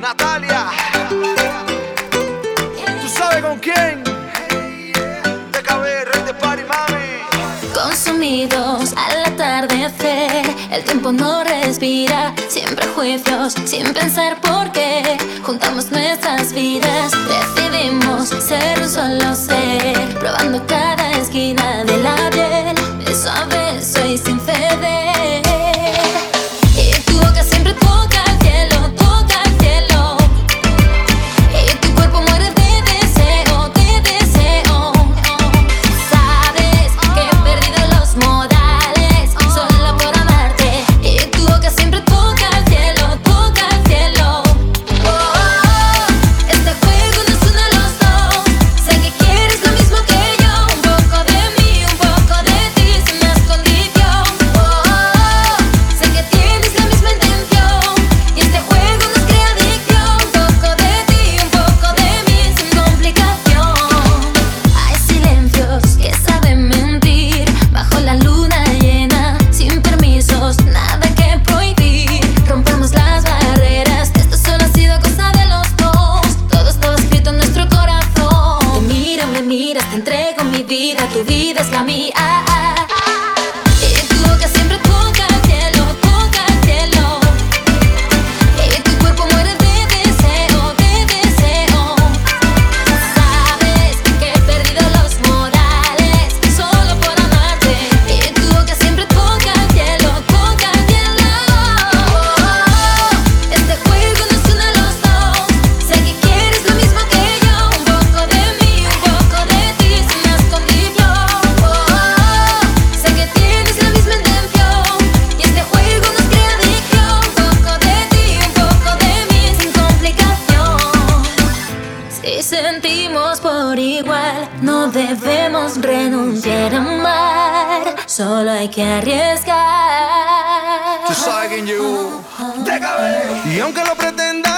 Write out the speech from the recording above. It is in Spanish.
Natalia. ¿Tú sabes con quién? Hey, yeah. TKB, de party. Consumidos al atardecer, el tiempo no respira. Siempre juicios, sin pensar por qué. Juntamos nuestras vidas, decidimos ser un solo ser. Si sentimos por igual, no debemos renunciar a amar, solo hay que arriesgar. Y aunque lo pretendas